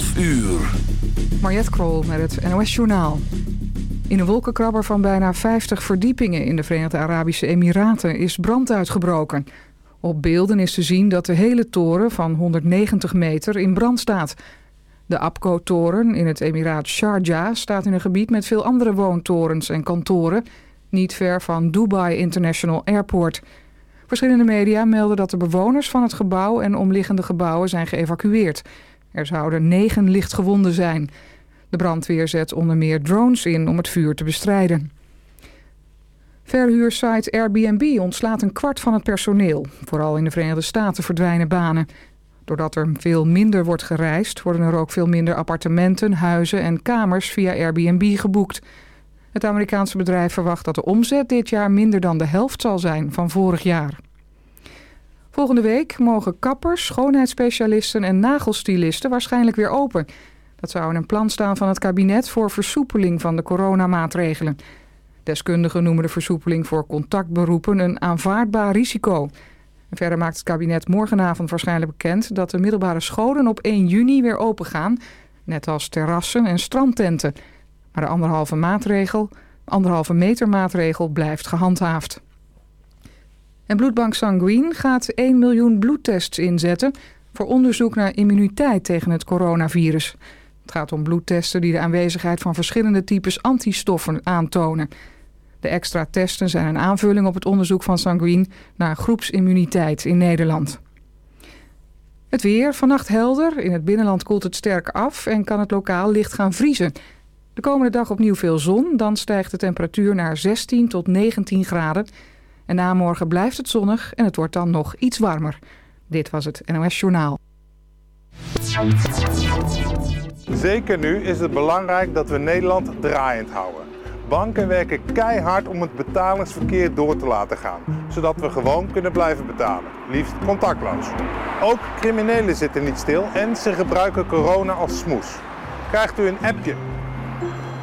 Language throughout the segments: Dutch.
12 uur. Mariette Krol met het NOS Journaal. In een wolkenkrabber van bijna 50 verdiepingen in de Verenigde Arabische Emiraten is brand uitgebroken. Op beelden is te zien dat de hele toren van 190 meter in brand staat. De Abco-toren in het Emiraat Sharjah staat in een gebied met veel andere woontorens en kantoren... niet ver van Dubai International Airport... Verschillende media melden dat de bewoners van het gebouw en omliggende gebouwen zijn geëvacueerd. Er zouden negen lichtgewonden zijn. De brandweer zet onder meer drones in om het vuur te bestrijden. Verhuursite Airbnb ontslaat een kwart van het personeel. Vooral in de Verenigde Staten verdwijnen banen. Doordat er veel minder wordt gereisd... worden er ook veel minder appartementen, huizen en kamers via Airbnb geboekt. Het Amerikaanse bedrijf verwacht dat de omzet dit jaar minder dan de helft zal zijn van vorig jaar. Volgende week mogen kappers, schoonheidsspecialisten en nagelstilisten waarschijnlijk weer open. Dat zou in een plan staan van het kabinet voor versoepeling van de coronamaatregelen. Deskundigen noemen de versoepeling voor contactberoepen een aanvaardbaar risico. verder maakt het kabinet morgenavond waarschijnlijk bekend dat de middelbare scholen op 1 juni weer open gaan, net als terrassen en strandtenten. Maar de anderhalve, maatregel, anderhalve meter maatregel blijft gehandhaafd. En bloedbank Sanguine gaat 1 miljoen bloedtests inzetten... voor onderzoek naar immuniteit tegen het coronavirus. Het gaat om bloedtesten die de aanwezigheid van verschillende types antistoffen aantonen. De extra testen zijn een aanvulling op het onderzoek van Sanguine... naar groepsimmuniteit in Nederland. Het weer, vannacht helder. In het binnenland koelt het sterk af en kan het lokaal licht gaan vriezen... De komende dag opnieuw veel zon. Dan stijgt de temperatuur naar 16 tot 19 graden. En na morgen blijft het zonnig en het wordt dan nog iets warmer. Dit was het NOS Journaal. Zeker nu is het belangrijk dat we Nederland draaiend houden. Banken werken keihard om het betalingsverkeer door te laten gaan, zodat we gewoon kunnen blijven betalen, liefst contactloos. Ook criminelen zitten niet stil en ze gebruiken corona als smoes. Krijgt u een appje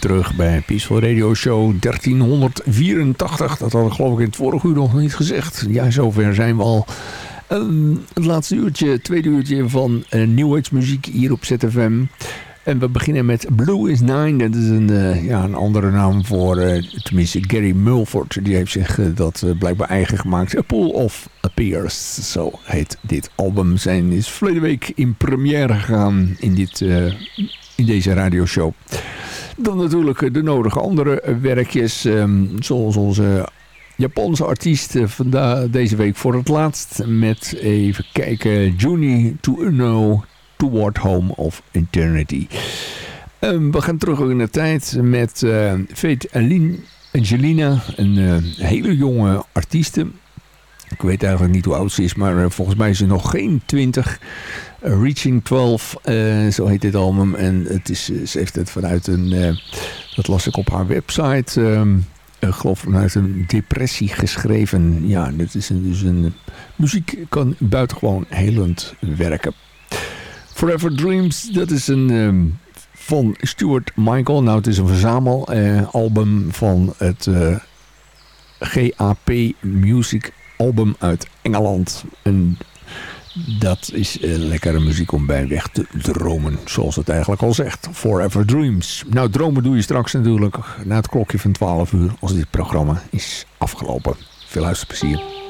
Terug bij Peaceful Radio Show 1384. Dat had ik geloof ik in het vorige uur nog niet gezegd. Ja, zover zijn we al. Um, het laatste uurtje, tweede uurtje van uh, New Age muziek hier op ZFM. En we beginnen met Blue is Nine. Dat is een, uh, ja, een andere naam voor, uh, tenminste Gary Mulford. Die heeft zich dat blijkbaar eigen gemaakt. A Pool of Appears, zo heet dit album. Zijn is verleden week in première gegaan in, dit, in deze radioshow. Dan natuurlijk de nodige andere werkjes, um, zoals onze Japanse artiest vandaag, deze week voor het laatst. Met even kijken, Juni to Uno, Toward Home of Eternity. Um, we gaan terug in de tijd met uh, Fate Angelina, een uh, hele jonge artieste. Ik weet eigenlijk niet hoe oud ze is, maar uh, volgens mij is ze nog geen 20. Reaching 12, uh, zo heet dit album. En het is, ze heeft het vanuit een, dat las ik op haar website, um, ik geloof vanuit een depressie geschreven. Ja, dit is dus een, muziek kan buitengewoon helend werken. Forever Dreams, dat is een um, van Stuart Michael. Nou, het is een verzamelalbum van het GAP Music album uit Engeland. Een dat is uh, lekkere muziek om bij weg te dromen, zoals het eigenlijk al zegt. Forever Dreams. Nou, dromen doe je straks natuurlijk na het klokje van 12 uur, als dit programma is afgelopen. Veel luisterplezier.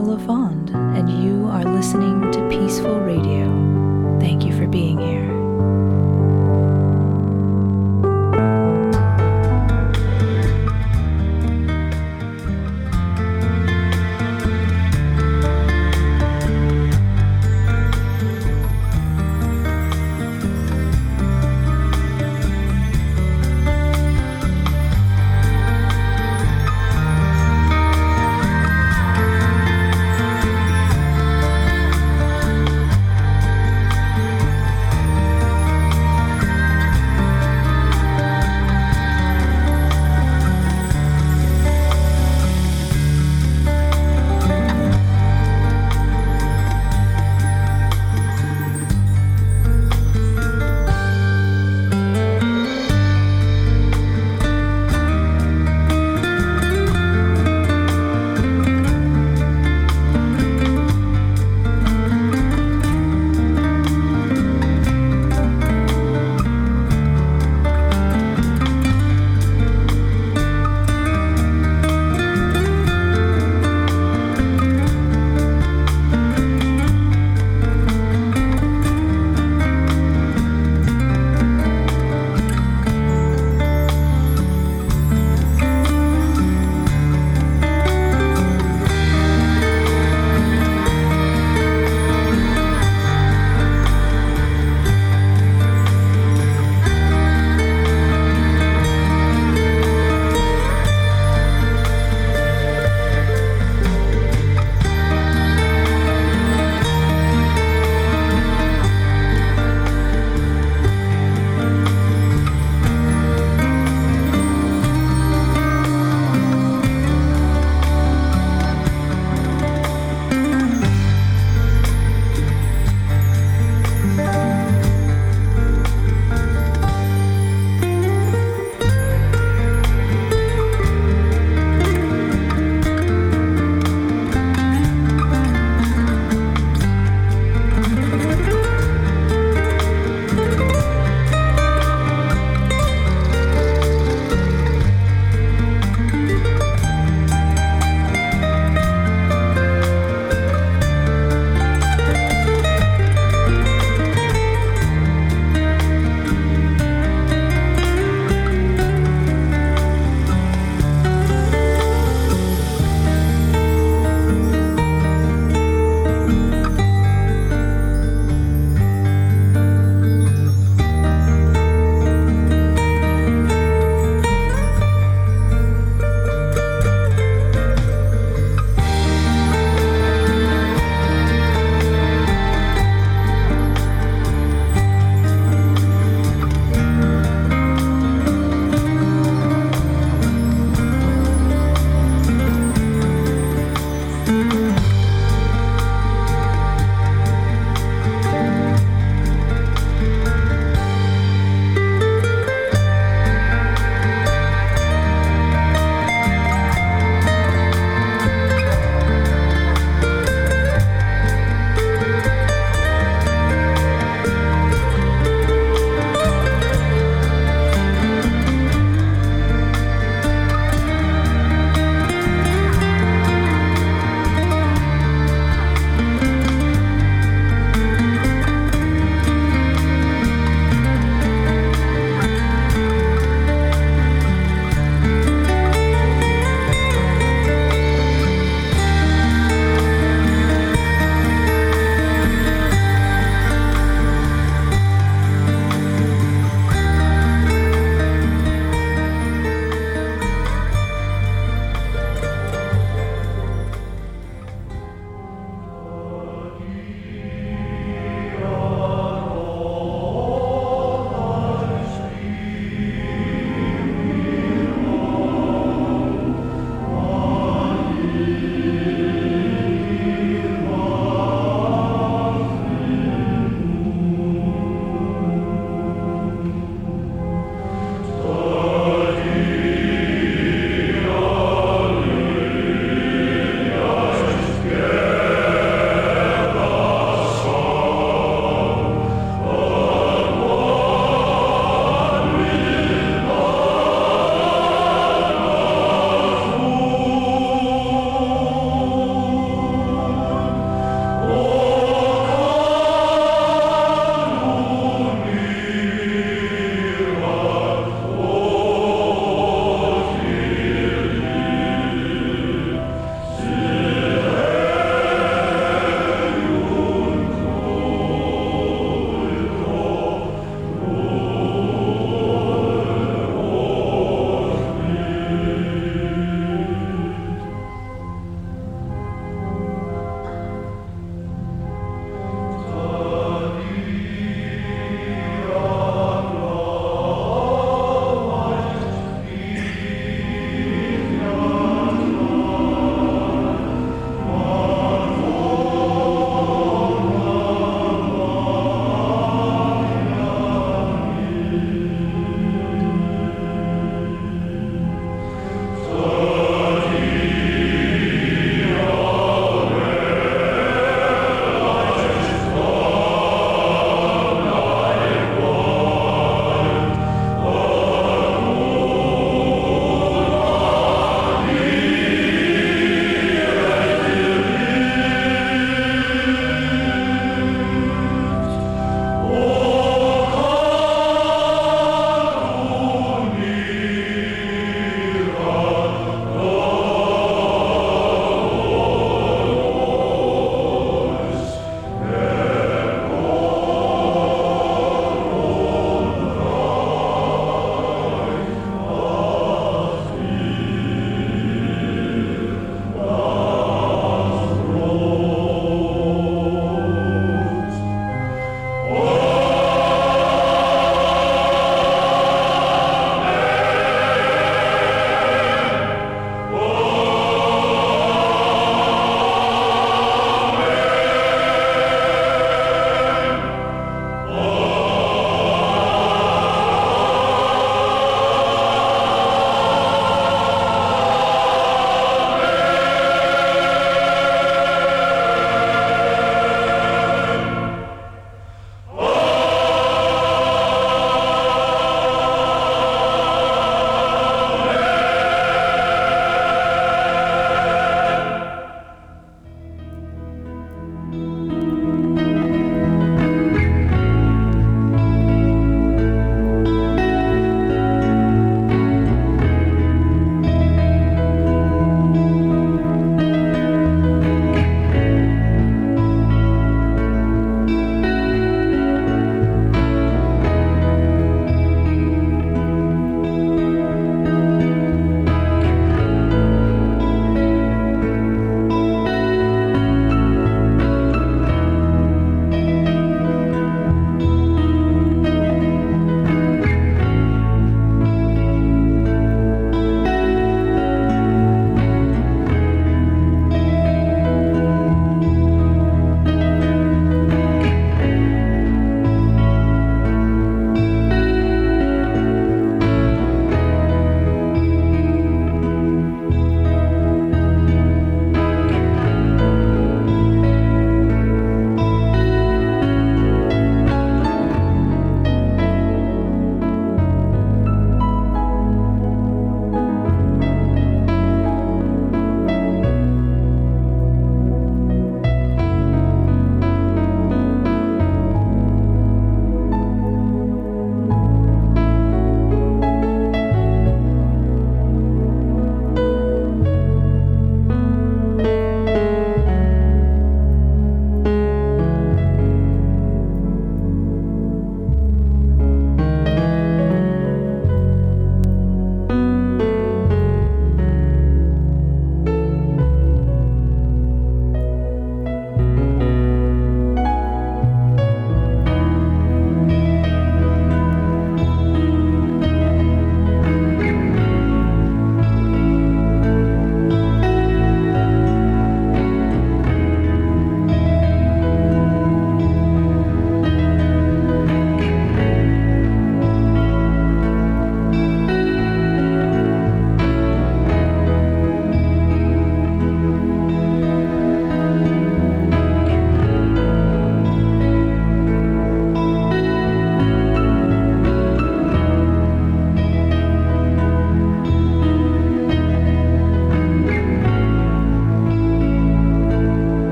Rachel LaFond, and you are listening to Peaceful Radio. Thank you for being here.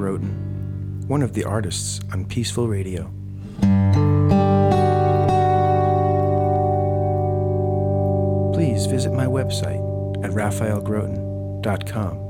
Groten, one of the artists on Peaceful Radio. Please visit my website at raphaelgroten.com.